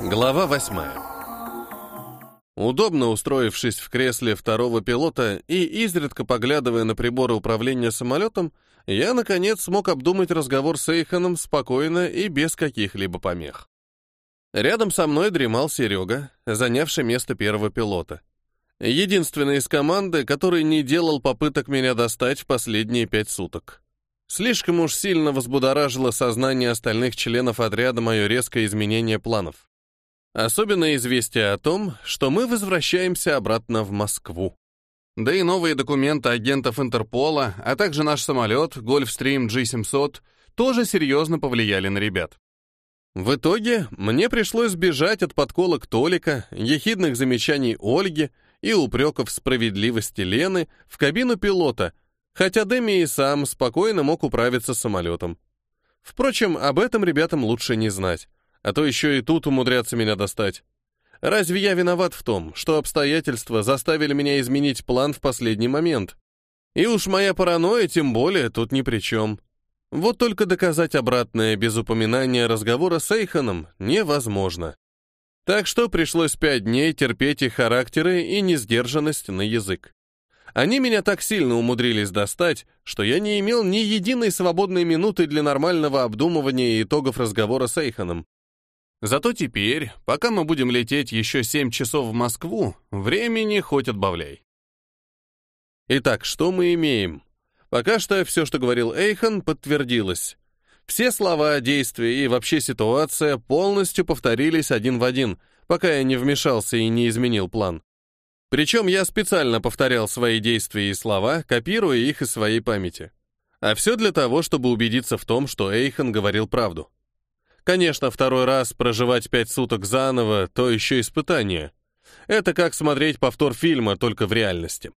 Глава восьмая. Удобно устроившись в кресле второго пилота и изредка поглядывая на приборы управления самолетом, я, наконец, смог обдумать разговор с Эйханом спокойно и без каких-либо помех. Рядом со мной дремал Серега, занявший место первого пилота. Единственный из команды, который не делал попыток меня достать в последние пять суток. Слишком уж сильно взбудоражило сознание остальных членов отряда мое резкое изменение планов. Особенно известие о том, что мы возвращаемся обратно в Москву. Да и новые документы агентов Интерпола, а также наш самолет Gulfstream G700 тоже серьезно повлияли на ребят. В итоге мне пришлось бежать от подколок Толика, ехидных замечаний Ольги и упреков справедливости Лены в кабину пилота, хотя Дэми и сам спокойно мог управиться самолетом. Впрочем, об этом ребятам лучше не знать а то еще и тут умудряться меня достать. Разве я виноват в том, что обстоятельства заставили меня изменить план в последний момент? И уж моя паранойя тем более тут ни при чем. Вот только доказать обратное без упоминания разговора с Эйханом невозможно. Так что пришлось пять дней терпеть их характеры и несдержанность на язык. Они меня так сильно умудрились достать, что я не имел ни единой свободной минуты для нормального обдумывания итогов разговора с Эйханом. Зато теперь, пока мы будем лететь еще 7 часов в Москву, времени хоть отбавляй. Итак, что мы имеем? Пока что все, что говорил Эйхан, подтвердилось. Все слова, действия и вообще ситуация полностью повторились один в один, пока я не вмешался и не изменил план. Причем я специально повторял свои действия и слова, копируя их из своей памяти. А все для того, чтобы убедиться в том, что Эйхан говорил правду. Конечно, второй раз проживать пять суток заново — то еще испытание. Это как смотреть повтор фильма, только в реальности.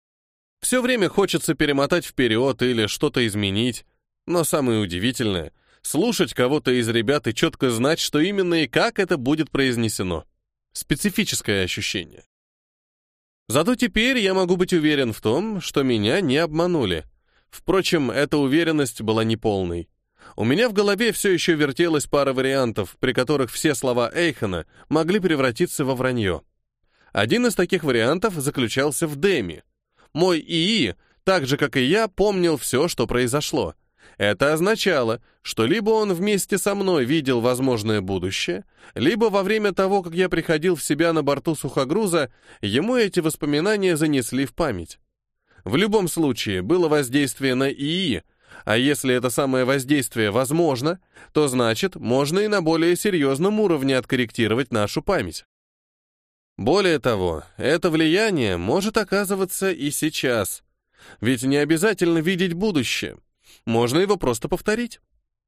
Все время хочется перемотать вперед или что-то изменить, но самое удивительное — слушать кого-то из ребят и четко знать, что именно и как это будет произнесено. Специфическое ощущение. Зато теперь я могу быть уверен в том, что меня не обманули. Впрочем, эта уверенность была неполной. У меня в голове все еще вертелась пара вариантов, при которых все слова Эйхена могли превратиться во вранье. Один из таких вариантов заключался в Дэми. Мой ИИ, так же, как и я, помнил все, что произошло. Это означало, что либо он вместе со мной видел возможное будущее, либо во время того, как я приходил в себя на борту сухогруза, ему эти воспоминания занесли в память. В любом случае, было воздействие на ИИ, а если это самое воздействие возможно, то значит, можно и на более серьезном уровне откорректировать нашу память. Более того, это влияние может оказываться и сейчас. Ведь не обязательно видеть будущее. Можно его просто повторить.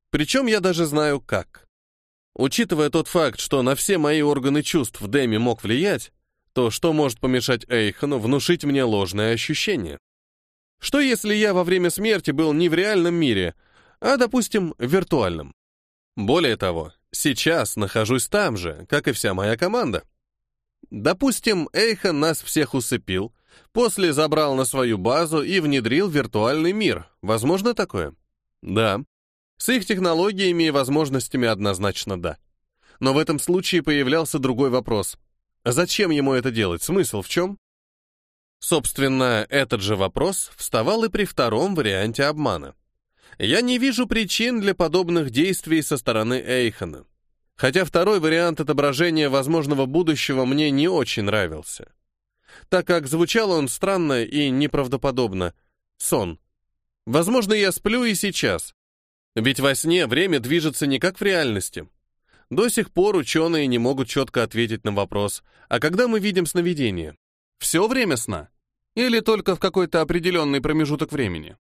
Причем я даже знаю как. Учитывая тот факт, что на все мои органы чувств Дэми мог влиять, то что может помешать Эйхану внушить мне ложное ощущение? Что если я во время смерти был не в реальном мире, а, допустим, в виртуальном? Более того, сейчас нахожусь там же, как и вся моя команда. Допустим, Эйхан нас всех усыпил, после забрал на свою базу и внедрил виртуальный мир. Возможно такое? Да. С их технологиями и возможностями однозначно да. Но в этом случае появлялся другой вопрос. Зачем ему это делать? Смысл в чем? Собственно, этот же вопрос вставал и при втором варианте обмана. Я не вижу причин для подобных действий со стороны Эйхана. Хотя второй вариант отображения возможного будущего мне не очень нравился. Так как звучал он странно и неправдоподобно. Сон. Возможно, я сплю и сейчас. Ведь во сне время движется не как в реальности. До сих пор ученые не могут четко ответить на вопрос, а когда мы видим сновидение? Все время сна? Или только в какой-то определенный промежуток времени.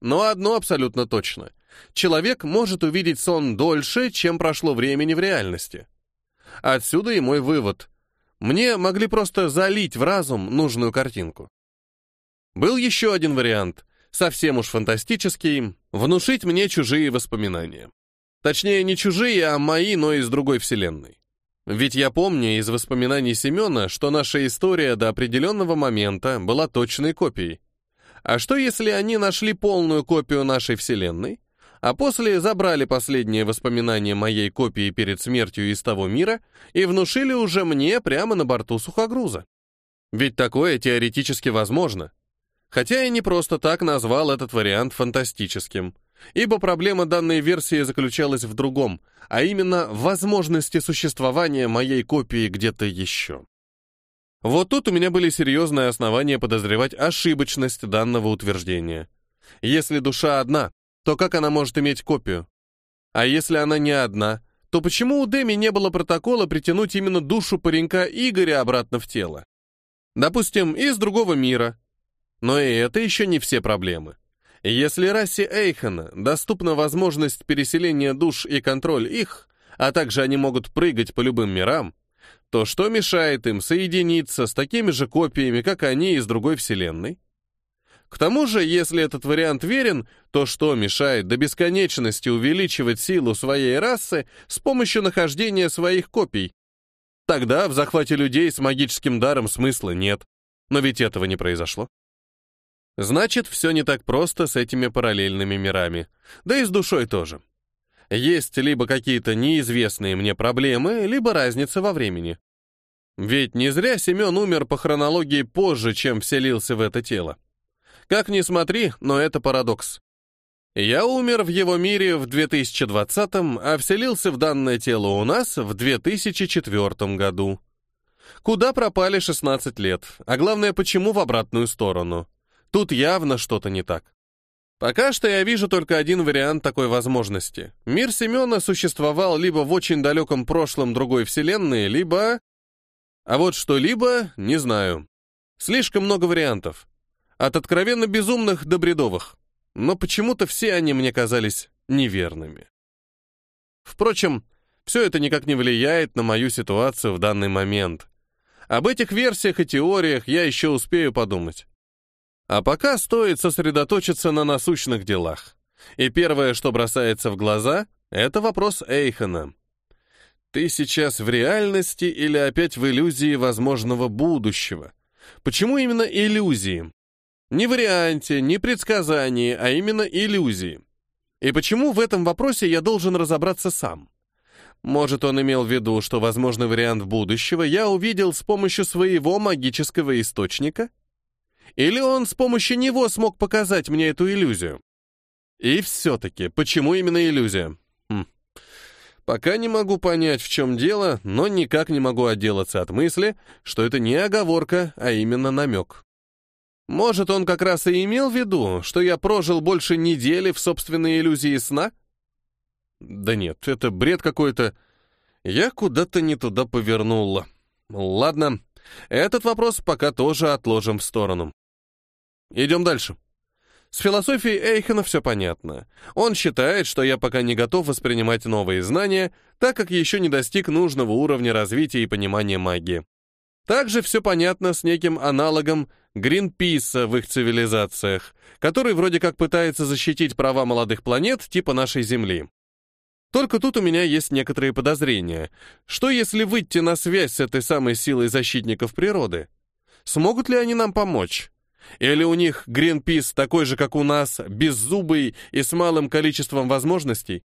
Но одно абсолютно точно. Человек может увидеть сон дольше, чем прошло времени в реальности. Отсюда и мой вывод. Мне могли просто залить в разум нужную картинку. Был еще один вариант, совсем уж фантастический, внушить мне чужие воспоминания. Точнее, не чужие, а мои, но из другой вселенной. Ведь я помню из воспоминаний Семена, что наша история до определенного момента была точной копией. А что, если они нашли полную копию нашей Вселенной, а после забрали последние воспоминания моей копии перед смертью из того мира и внушили уже мне прямо на борту сухогруза. Ведь такое теоретически возможно. Хотя я не просто так назвал этот вариант фантастическим, ибо проблема данной версии заключалась в другом, а именно в возможности существования моей копии где-то еще. Вот тут у меня были серьезные основания подозревать ошибочность данного утверждения. Если душа одна, то как она может иметь копию? А если она не одна, то почему у Деми не было протокола притянуть именно душу паренька Игоря обратно в тело? Допустим, из другого мира. Но и это еще не все проблемы. Если расе Эйхена доступна возможность переселения душ и контроль их, а также они могут прыгать по любым мирам, то что мешает им соединиться с такими же копиями, как они из другой вселенной? К тому же, если этот вариант верен, то что мешает до бесконечности увеличивать силу своей расы с помощью нахождения своих копий? Тогда в захвате людей с магическим даром смысла нет. Но ведь этого не произошло. Значит, все не так просто с этими параллельными мирами. Да и с душой тоже. Есть либо какие-то неизвестные мне проблемы, либо разница во времени. Ведь не зря Семен умер по хронологии позже, чем вселился в это тело. Как ни смотри, но это парадокс. Я умер в его мире в 2020-м, а вселился в данное тело у нас в 2004 году. Куда пропали 16 лет? А главное, почему в обратную сторону? Тут явно что-то не так. Пока что я вижу только один вариант такой возможности. Мир Семена существовал либо в очень далеком прошлом другой вселенной, либо... А вот что-либо, не знаю. Слишком много вариантов. От откровенно безумных до бредовых. Но почему-то все они мне казались неверными. Впрочем, все это никак не влияет на мою ситуацию в данный момент. Об этих версиях и теориях я еще успею подумать. А пока стоит сосредоточиться на насущных делах. И первое, что бросается в глаза, это вопрос Эйхена. Ты сейчас в реальности или опять в иллюзии возможного будущего? Почему именно иллюзии? Не варианте, не предсказании, а именно иллюзии. И почему в этом вопросе я должен разобраться сам? Может, он имел в виду, что возможный вариант будущего я увидел с помощью своего магического источника? Или он с помощью него смог показать мне эту иллюзию? И все-таки, почему именно иллюзия? Хм. Пока не могу понять, в чем дело, но никак не могу отделаться от мысли, что это не оговорка, а именно намек. Может, он как раз и имел в виду, что я прожил больше недели в собственной иллюзии сна? Да нет, это бред какой-то. Я куда-то не туда повернула. Ладно, этот вопрос пока тоже отложим в сторону. Идем дальше. С философией Эйхена все понятно. Он считает, что я пока не готов воспринимать новые знания, так как еще не достиг нужного уровня развития и понимания магии. Также все понятно с неким аналогом Гринписа в их цивилизациях, который вроде как пытается защитить права молодых планет типа нашей Земли. Только тут у меня есть некоторые подозрения. Что если выйти на связь с этой самой силой защитников природы? Смогут ли они нам помочь? Или у них Гринпис такой же, как у нас, беззубый и с малым количеством возможностей?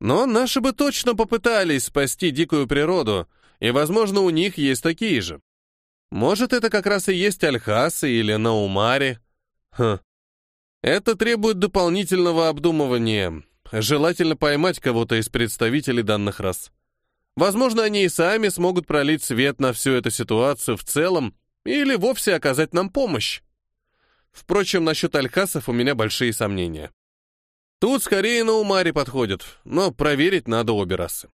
Но наши бы точно попытались спасти дикую природу, и, возможно, у них есть такие же. Может, это как раз и есть Альхасы или Наумари. Хм. Это требует дополнительного обдумывания. Желательно поймать кого-то из представителей данных рас. Возможно, они и сами смогут пролить свет на всю эту ситуацию в целом или вовсе оказать нам помощь. Впрочем, насчет Альхасов у меня большие сомнения. Тут скорее на Умаре подходит, но проверить надо обе расы.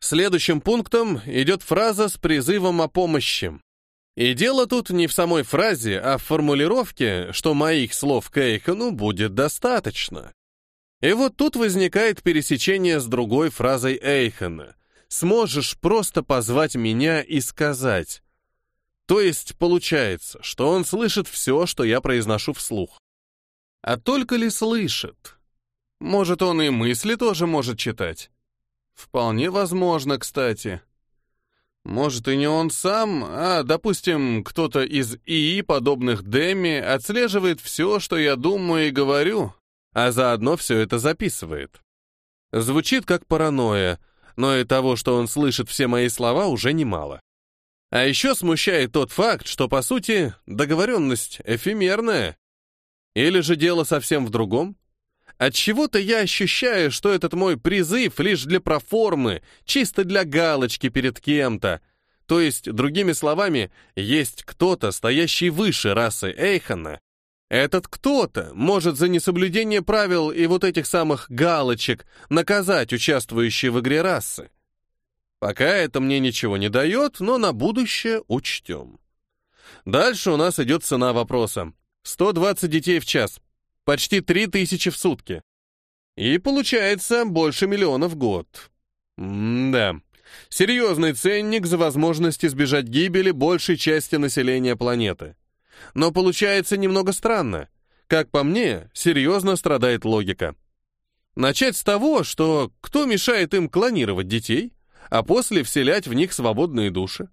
Следующим пунктом идет фраза с призывом о помощи. И дело тут не в самой фразе, а в формулировке, что моих слов Кейхану будет достаточно. И вот тут возникает пересечение с другой фразой Эйхена. «Сможешь просто позвать меня и сказать». То есть получается, что он слышит все, что я произношу вслух. А только ли слышит? Может, он и мысли тоже может читать? Вполне возможно, кстати. Может, и не он сам, а, допустим, кто-то из ИИ, подобных Деми, отслеживает все, что я думаю и говорю, а заодно все это записывает. Звучит как паранойя, но и того, что он слышит все мои слова, уже немало. А еще смущает тот факт, что, по сути, договоренность эфемерная. Или же дело совсем в другом? От чего то я ощущаю, что этот мой призыв лишь для проформы, чисто для галочки перед кем-то. То есть, другими словами, есть кто-то, стоящий выше расы Эйхана. Этот кто-то может за несоблюдение правил и вот этих самых галочек наказать участвующие в игре расы. Пока это мне ничего не дает, но на будущее учтем. Дальше у нас идет цена вопроса. 120 детей в час. Почти 3000 в сутки. И получается больше миллиона в год. М-да. Серьезный ценник за возможность избежать гибели большей части населения планеты. Но получается немного странно. Как по мне, серьезно страдает логика. Начать с того, что кто мешает им клонировать детей, а после вселять в них свободные души.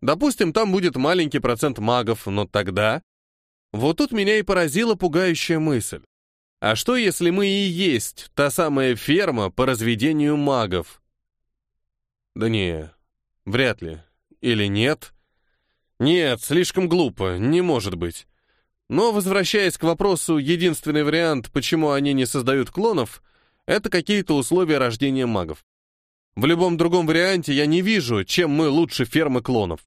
Допустим, там будет маленький процент магов, но тогда... Вот тут меня и поразила пугающая мысль. А что, если мы и есть та самая ферма по разведению магов? Да не, вряд ли. Или нет? Нет, слишком глупо, не может быть. Но, возвращаясь к вопросу, единственный вариант, почему они не создают клонов, это какие-то условия рождения магов. В любом другом варианте я не вижу, чем мы лучше фермы клонов.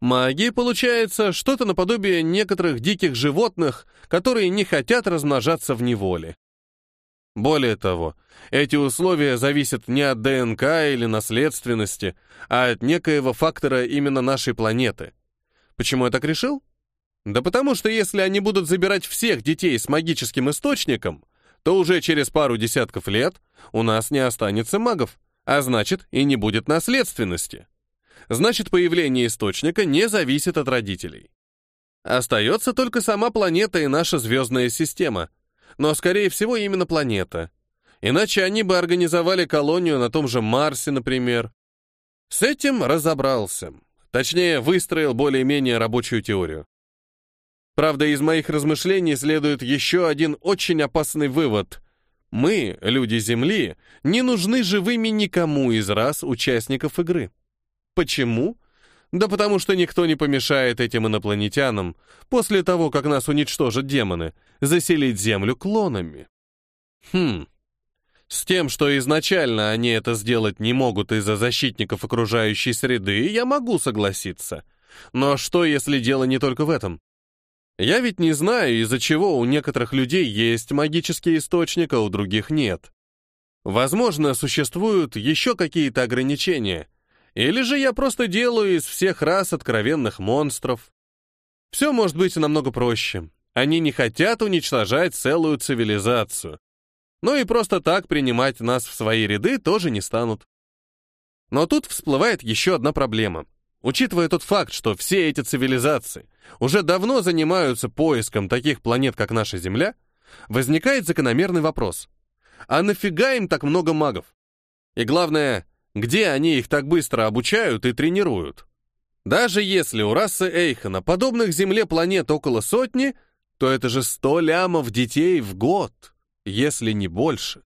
Маги, получается, что-то наподобие некоторых диких животных, которые не хотят размножаться в неволе. Более того, эти условия зависят не от ДНК или наследственности, а от некоего фактора именно нашей планеты. Почему я так решил? Да потому что если они будут забирать всех детей с магическим источником, то уже через пару десятков лет у нас не останется магов, а значит и не будет наследственности. Значит, появление источника не зависит от родителей. Остается только сама планета и наша звездная система. Но, скорее всего, именно планета. Иначе они бы организовали колонию на том же Марсе, например. С этим разобрался. Точнее, выстроил более-менее рабочую теорию. Правда, из моих размышлений следует еще один очень опасный вывод. Мы, люди Земли, не нужны живыми никому из рас участников игры. Почему? Да потому что никто не помешает этим инопланетянам, после того, как нас уничтожат демоны, заселить Землю клонами. Хм. С тем, что изначально они это сделать не могут из-за защитников окружающей среды, я могу согласиться. Но что, если дело не только в этом? Я ведь не знаю, из-за чего у некоторых людей есть магический источник, а у других нет. Возможно, существуют еще какие-то ограничения. Или же я просто делаю из всех рас откровенных монстров. Все может быть намного проще. Они не хотят уничтожать целую цивилизацию. Ну и просто так принимать нас в свои ряды тоже не станут. Но тут всплывает еще одна проблема — Учитывая тот факт, что все эти цивилизации уже давно занимаются поиском таких планет, как наша Земля, возникает закономерный вопрос. А нафига им так много магов? И главное, где они их так быстро обучают и тренируют? Даже если у расы Эйхана подобных Земле планет около сотни, то это же сто лямов детей в год, если не больше.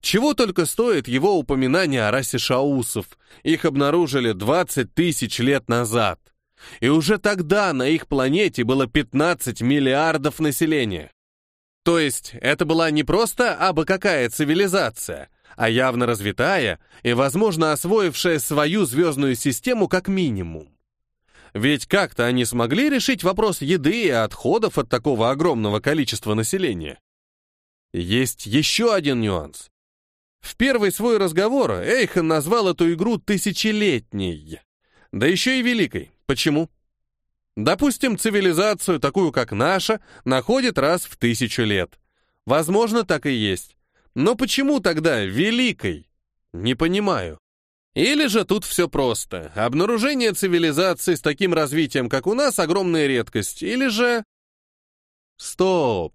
Чего только стоит его упоминание о расе шаусов. Их обнаружили 20 тысяч лет назад. И уже тогда на их планете было 15 миллиардов населения. То есть это была не просто абы какая цивилизация, а явно развитая и, возможно, освоившая свою звездную систему как минимум. Ведь как-то они смогли решить вопрос еды и отходов от такого огромного количества населения. Есть еще один нюанс. В первый свой разговор Эйхан назвал эту игру тысячелетней. Да еще и великой. Почему? Допустим, цивилизацию, такую как наша, находит раз в тысячу лет. Возможно, так и есть. Но почему тогда великой? Не понимаю. Или же тут все просто. Обнаружение цивилизации с таким развитием, как у нас, огромная редкость. Или же... Стоп.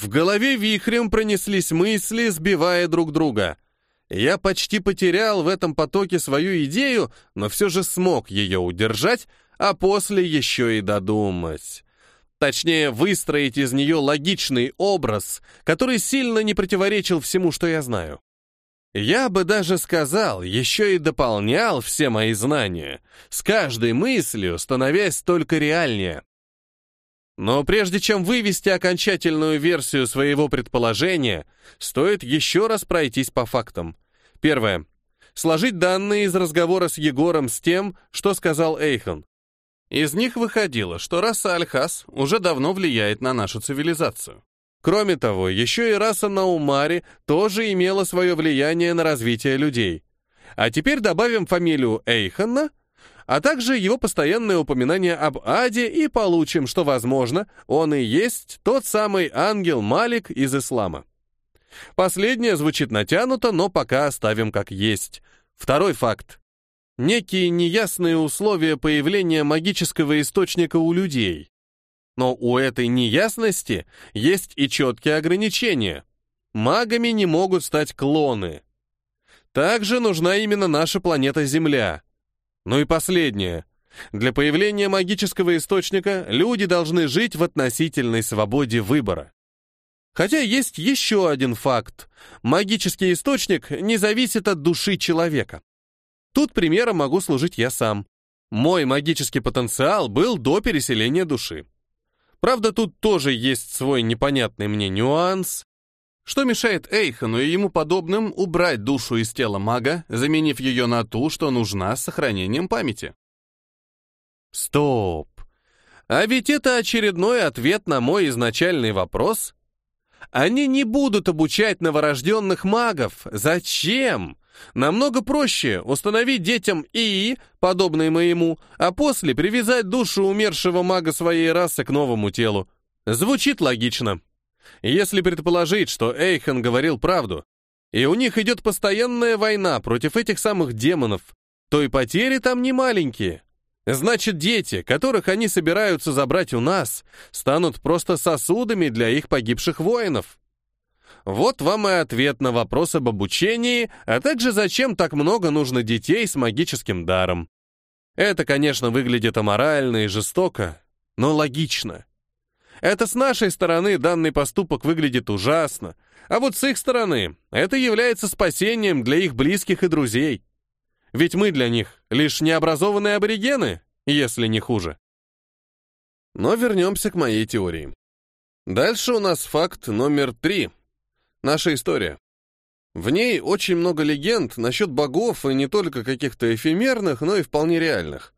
В голове вихрем пронеслись мысли, сбивая друг друга. Я почти потерял в этом потоке свою идею, но все же смог ее удержать, а после еще и додумать. Точнее, выстроить из нее логичный образ, который сильно не противоречил всему, что я знаю. Я бы даже сказал, еще и дополнял все мои знания, с каждой мыслью становясь только реальнее. Но прежде чем вывести окончательную версию своего предположения, стоит еще раз пройтись по фактам. Первое. Сложить данные из разговора с Егором с тем, что сказал Эйхон. Из них выходило, что раса Альхас уже давно влияет на нашу цивилизацию. Кроме того, еще и раса Наумари тоже имела свое влияние на развитие людей. А теперь добавим фамилию Эйхана — а также его постоянное упоминание об аде и получим, что, возможно, он и есть тот самый ангел Малик из ислама. Последнее звучит натянуто, но пока оставим как есть. Второй факт. Некие неясные условия появления магического источника у людей. Но у этой неясности есть и четкие ограничения. Магами не могут стать клоны. Также нужна именно наша планета Земля. Ну и последнее. Для появления магического источника люди должны жить в относительной свободе выбора. Хотя есть еще один факт. Магический источник не зависит от души человека. Тут примером могу служить я сам. Мой магический потенциал был до переселения души. Правда, тут тоже есть свой непонятный мне нюанс. Что мешает Эйхану и ему подобным убрать душу из тела мага, заменив ее на ту, что нужна с сохранением памяти? Стоп. А ведь это очередной ответ на мой изначальный вопрос. Они не будут обучать новорожденных магов. Зачем? Намного проще установить детям ИИ, подобные моему, а после привязать душу умершего мага своей расы к новому телу. Звучит логично. Если предположить, что Эйхен говорил правду, и у них идет постоянная война против этих самых демонов, то и потери там не маленькие. Значит, дети, которых они собираются забрать у нас, станут просто сосудами для их погибших воинов. Вот вам и ответ на вопрос об обучении, а также зачем так много нужно детей с магическим даром. Это, конечно, выглядит аморально и жестоко, но логично. Это с нашей стороны данный поступок выглядит ужасно, а вот с их стороны это является спасением для их близких и друзей. Ведь мы для них лишь необразованные аборигены, если не хуже. Но вернемся к моей теории. Дальше у нас факт номер три. Наша история. В ней очень много легенд насчет богов, и не только каких-то эфемерных, но и вполне реальных.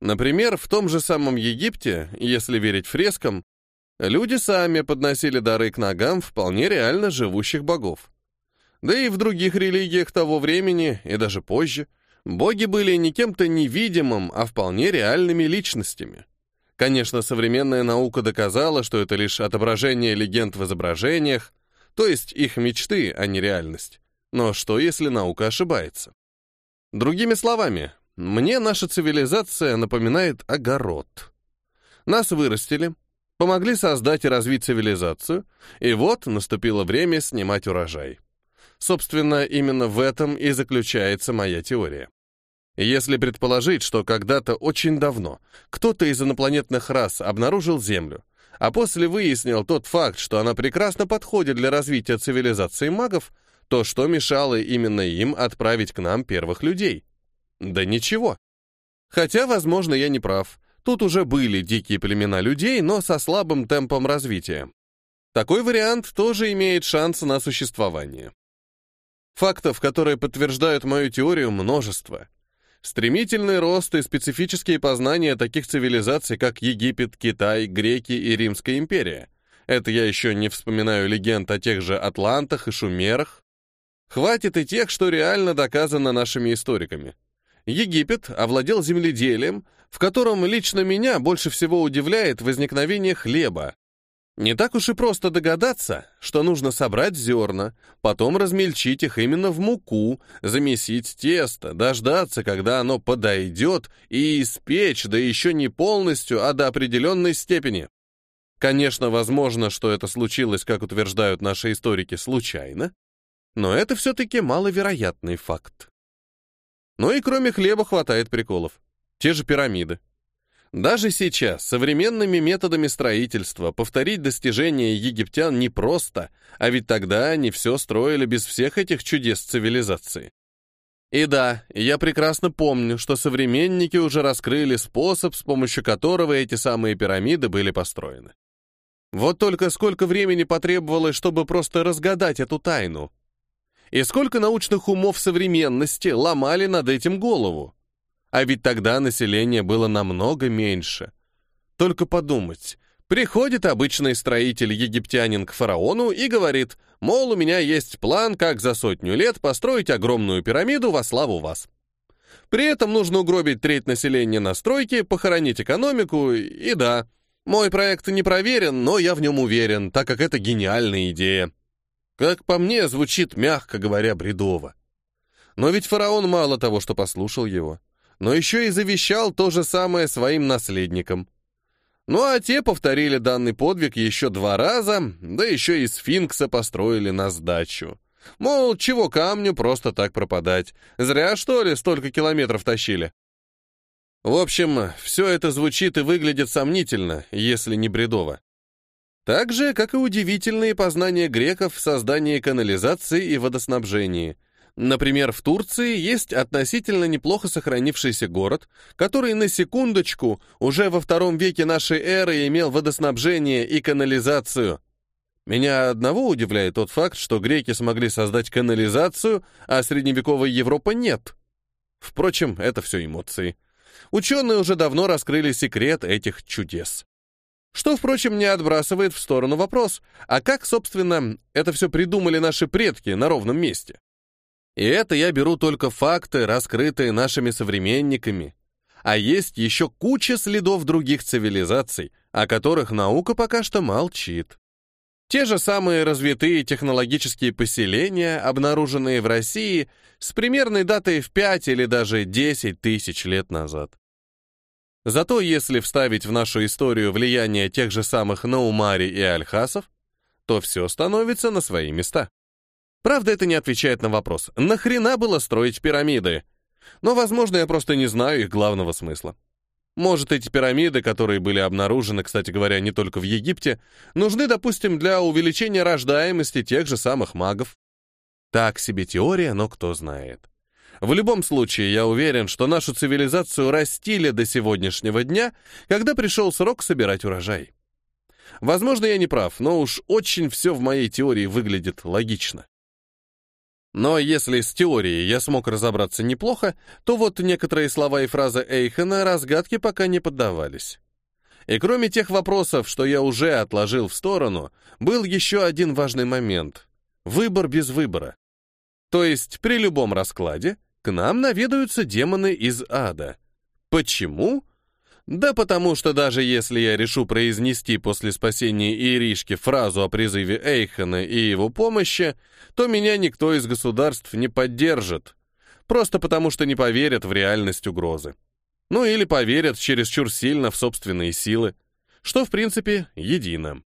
Например, в том же самом Египте, если верить фрескам, Люди сами подносили дары к ногам вполне реально живущих богов. Да и в других религиях того времени, и даже позже, боги были не кем-то невидимым, а вполне реальными личностями. Конечно, современная наука доказала, что это лишь отображение легенд в изображениях, то есть их мечты, а не реальность. Но что, если наука ошибается? Другими словами, мне наша цивилизация напоминает огород. Нас вырастили, помогли создать и развить цивилизацию, и вот наступило время снимать урожай. Собственно, именно в этом и заключается моя теория. Если предположить, что когда-то очень давно кто-то из инопланетных рас обнаружил Землю, а после выяснил тот факт, что она прекрасно подходит для развития цивилизации магов, то что мешало именно им отправить к нам первых людей? Да ничего. Хотя, возможно, я не прав. Тут уже были дикие племена людей, но со слабым темпом развития. Такой вариант тоже имеет шанс на существование. Фактов, которые подтверждают мою теорию, множество. Стремительный рост и специфические познания таких цивилизаций, как Египет, Китай, Греки и Римская империя. Это я еще не вспоминаю легенд о тех же Атлантах и Шумерах. Хватит и тех, что реально доказано нашими историками. Египет овладел земледелием, в котором лично меня больше всего удивляет возникновение хлеба. Не так уж и просто догадаться, что нужно собрать зерна, потом размельчить их именно в муку, замесить тесто, дождаться, когда оно подойдет, и испечь, да еще не полностью, а до определенной степени. Конечно, возможно, что это случилось, как утверждают наши историки, случайно, но это все-таки маловероятный факт. Ну и кроме хлеба хватает приколов. Те же пирамиды. Даже сейчас, современными методами строительства, повторить достижения египтян непросто, а ведь тогда они все строили без всех этих чудес цивилизации. И да, я прекрасно помню, что современники уже раскрыли способ, с помощью которого эти самые пирамиды были построены. Вот только сколько времени потребовалось, чтобы просто разгадать эту тайну. И сколько научных умов современности ломали над этим голову. А ведь тогда население было намного меньше. Только подумать. Приходит обычный строитель-египтянин к фараону и говорит, мол, у меня есть план, как за сотню лет построить огромную пирамиду во славу вас. При этом нужно угробить треть населения на стройке, похоронить экономику, и да, мой проект не проверен, но я в нем уверен, так как это гениальная идея. Как по мне, звучит, мягко говоря, бредово. Но ведь фараон мало того, что послушал его но еще и завещал то же самое своим наследникам. Ну а те повторили данный подвиг еще два раза, да еще и сфинкса построили на сдачу. Мол, чего камню просто так пропадать? Зря, что ли, столько километров тащили? В общем, все это звучит и выглядит сомнительно, если не бредово. Так же, как и удивительные познания греков в создании канализации и водоснабжении – Например, в Турции есть относительно неплохо сохранившийся город, который на секундочку уже во втором веке нашей эры имел водоснабжение и канализацию. Меня одного удивляет тот факт, что греки смогли создать канализацию, а средневековая Европа нет. Впрочем, это все эмоции. Ученые уже давно раскрыли секрет этих чудес. Что, впрочем, не отбрасывает в сторону вопрос, а как, собственно, это все придумали наши предки на ровном месте? И это я беру только факты, раскрытые нашими современниками. А есть еще куча следов других цивилизаций, о которых наука пока что молчит. Те же самые развитые технологические поселения, обнаруженные в России с примерной датой в 5 или даже 10 тысяч лет назад. Зато если вставить в нашу историю влияние тех же самых Наумари и Альхасов, то все становится на свои места. Правда, это не отвечает на вопрос, нахрена было строить пирамиды? Но, возможно, я просто не знаю их главного смысла. Может, эти пирамиды, которые были обнаружены, кстати говоря, не только в Египте, нужны, допустим, для увеличения рождаемости тех же самых магов. Так себе теория, но кто знает. В любом случае, я уверен, что нашу цивилизацию растили до сегодняшнего дня, когда пришел срок собирать урожай. Возможно, я не прав, но уж очень все в моей теории выглядит логично. Но если с теорией я смог разобраться неплохо, то вот некоторые слова и фразы Эйхена разгадке пока не поддавались. И кроме тех вопросов, что я уже отложил в сторону, был еще один важный момент — выбор без выбора. То есть при любом раскладе к нам наведаются демоны из ада. Почему? Да потому что даже если я решу произнести после спасения Иришки фразу о призыве Эйхена и его помощи, то меня никто из государств не поддержит. Просто потому что не поверят в реальность угрозы. Ну или поверят чересчур сильно в собственные силы, что, в принципе, едино.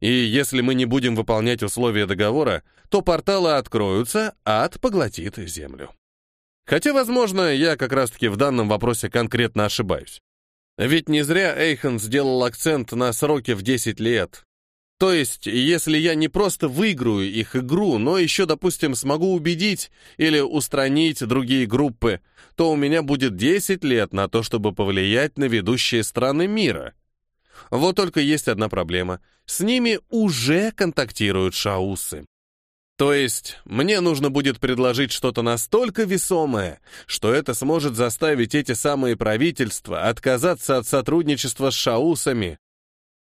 И если мы не будем выполнять условия договора, то порталы откроются, а ад поглотит землю. Хотя, возможно, я как раз-таки в данном вопросе конкретно ошибаюсь. Ведь не зря Эйхан сделал акцент на сроке в 10 лет. То есть, если я не просто выиграю их игру, но еще, допустим, смогу убедить или устранить другие группы, то у меня будет 10 лет на то, чтобы повлиять на ведущие страны мира. Вот только есть одна проблема. С ними уже контактируют шаусы. То есть, мне нужно будет предложить что-то настолько весомое, что это сможет заставить эти самые правительства отказаться от сотрудничества с шаусами.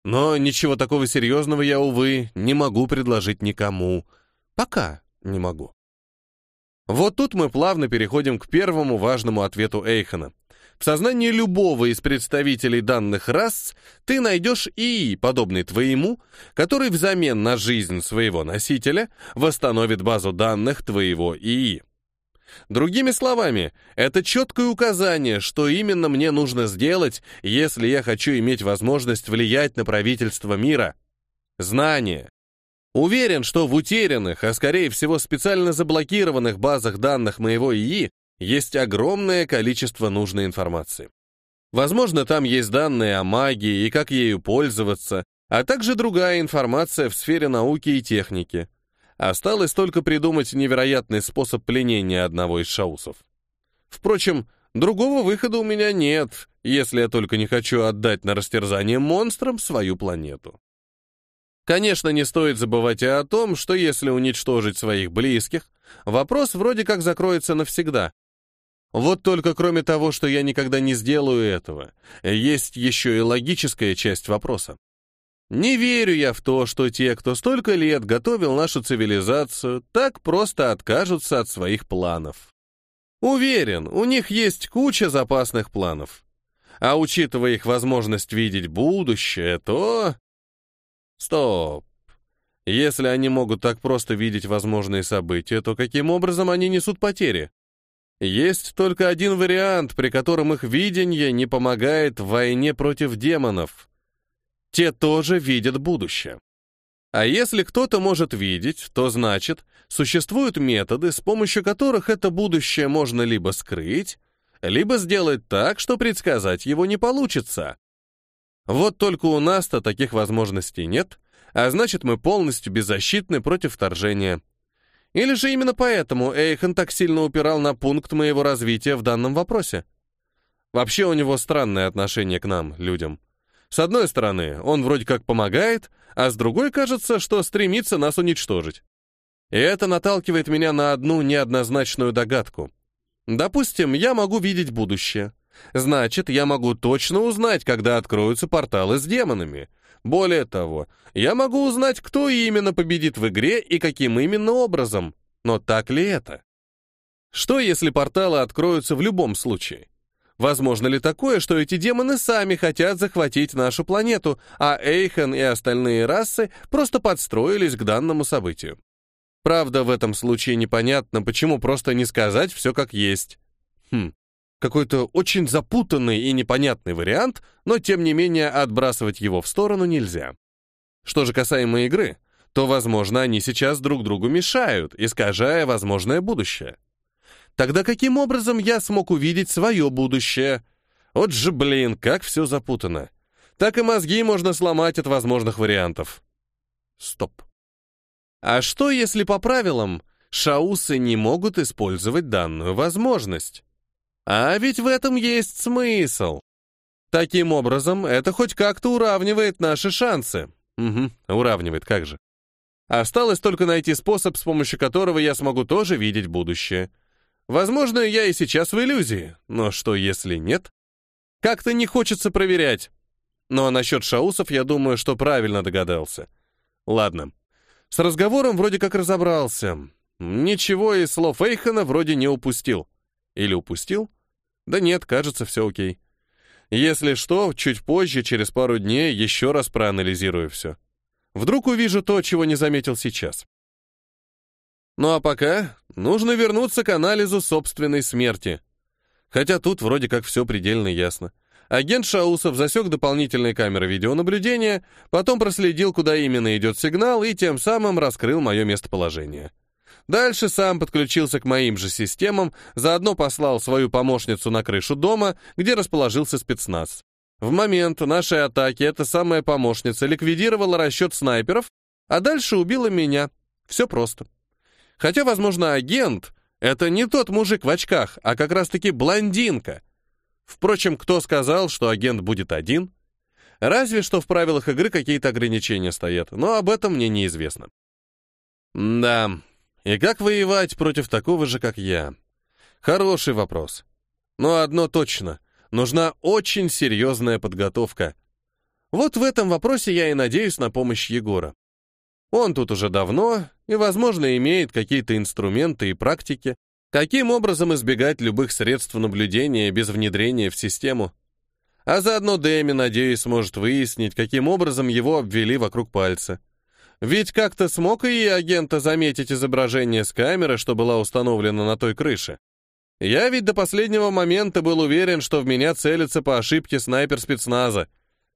Но ничего такого серьезного я, увы, не могу предложить никому. Пока не могу. Вот тут мы плавно переходим к первому важному ответу Эйхена. В сознании любого из представителей данных рас ты найдешь ИИ, подобный твоему, который взамен на жизнь своего носителя восстановит базу данных твоего ИИ. Другими словами, это четкое указание, что именно мне нужно сделать, если я хочу иметь возможность влиять на правительство мира. Знание. Уверен, что в утерянных, а скорее всего специально заблокированных базах данных моего ИИ есть огромное количество нужной информации. Возможно, там есть данные о магии и как ею пользоваться, а также другая информация в сфере науки и техники. Осталось только придумать невероятный способ пленения одного из шаусов. Впрочем, другого выхода у меня нет, если я только не хочу отдать на растерзание монстрам свою планету. Конечно, не стоит забывать и о том, что если уничтожить своих близких, вопрос вроде как закроется навсегда. Вот только кроме того, что я никогда не сделаю этого, есть еще и логическая часть вопроса. Не верю я в то, что те, кто столько лет готовил нашу цивилизацию, так просто откажутся от своих планов. Уверен, у них есть куча запасных планов. А учитывая их возможность видеть будущее, то... Стоп. Если они могут так просто видеть возможные события, то каким образом они несут потери? Есть только один вариант, при котором их видение не помогает в войне против демонов. Те тоже видят будущее. А если кто-то может видеть, то значит, существуют методы, с помощью которых это будущее можно либо скрыть, либо сделать так, что предсказать его не получится. Вот только у нас-то таких возможностей нет, а значит, мы полностью беззащитны против вторжения. Или же именно поэтому Эйхан так сильно упирал на пункт моего развития в данном вопросе? Вообще у него странное отношение к нам, людям. С одной стороны, он вроде как помогает, а с другой кажется, что стремится нас уничтожить. И это наталкивает меня на одну неоднозначную догадку. Допустим, я могу видеть будущее. Значит, я могу точно узнать, когда откроются порталы с демонами. Более того, я могу узнать, кто именно победит в игре и каким именно образом. Но так ли это? Что, если порталы откроются в любом случае? Возможно ли такое, что эти демоны сами хотят захватить нашу планету, а Эйхан и остальные расы просто подстроились к данному событию? Правда, в этом случае непонятно, почему просто не сказать все как есть. Хм, какой-то очень запутанный и непонятный вариант, но тем не менее отбрасывать его в сторону нельзя. Что же касаемо игры, то, возможно, они сейчас друг другу мешают, искажая возможное будущее. Тогда каким образом я смог увидеть свое будущее? Вот же, блин, как все запутано. Так и мозги можно сломать от возможных вариантов. Стоп. А что, если по правилам шаусы не могут использовать данную возможность? А ведь в этом есть смысл. Таким образом, это хоть как-то уравнивает наши шансы. Угу, уравнивает, как же. Осталось только найти способ, с помощью которого я смогу тоже видеть будущее. Возможно, я и сейчас в иллюзии, но что если нет? Как-то не хочется проверять. Но насчет шаусов я думаю, что правильно догадался. Ладно. С разговором вроде как разобрался. Ничего из слов Эйхана вроде не упустил. Или упустил? Да нет, кажется, все окей. Если что, чуть позже, через пару дней, еще раз проанализирую все. Вдруг увижу то, чего не заметил сейчас. Ну а пока нужно вернуться к анализу собственной смерти. Хотя тут вроде как все предельно ясно. Агент Шаусов засек дополнительные камеры видеонаблюдения, потом проследил, куда именно идет сигнал, и тем самым раскрыл мое местоположение. Дальше сам подключился к моим же системам, заодно послал свою помощницу на крышу дома, где расположился спецназ. В момент нашей атаки эта самая помощница ликвидировала расчет снайперов, а дальше убила меня. Все просто. Хотя, возможно, агент — это не тот мужик в очках, а как раз-таки блондинка. Впрочем, кто сказал, что агент будет один? Разве что в правилах игры какие-то ограничения стоят, но об этом мне неизвестно. Да, и как воевать против такого же, как я? Хороший вопрос. Но одно точно. Нужна очень серьезная подготовка. Вот в этом вопросе я и надеюсь на помощь Егора. Он тут уже давно и, возможно, имеет какие-то инструменты и практики, каким образом избегать любых средств наблюдения без внедрения в систему. А заодно Дэми, надеюсь, сможет выяснить, каким образом его обвели вокруг пальца. Ведь как-то смог и агента заметить изображение с камеры, что была установлена на той крыше. Я ведь до последнего момента был уверен, что в меня целится по ошибке снайпер спецназа.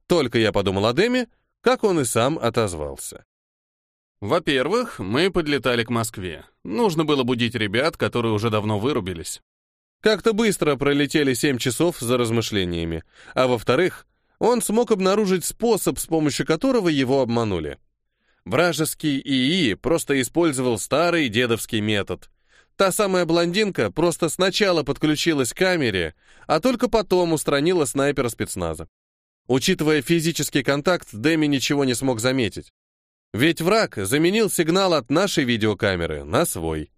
Только я подумал о Дэме, как он и сам отозвался. Во-первых, мы подлетали к Москве. Нужно было будить ребят, которые уже давно вырубились. Как-то быстро пролетели 7 часов за размышлениями. А во-вторых, он смог обнаружить способ, с помощью которого его обманули. Вражеский ИИ просто использовал старый дедовский метод. Та самая блондинка просто сначала подключилась к камере, а только потом устранила снайпера спецназа. Учитывая физический контакт, Дэми ничего не смог заметить. Ведь враг заменил сигнал от нашей видеокамеры на свой.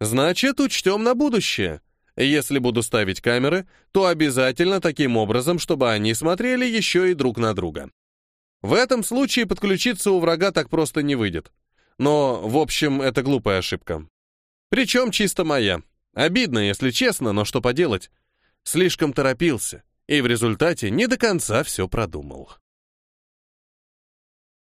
Значит, учтем на будущее. Если буду ставить камеры, то обязательно таким образом, чтобы они смотрели еще и друг на друга. В этом случае подключиться у врага так просто не выйдет. Но, в общем, это глупая ошибка. Причем чисто моя. Обидно, если честно, но что поделать. Слишком торопился, и в результате не до конца все продумал.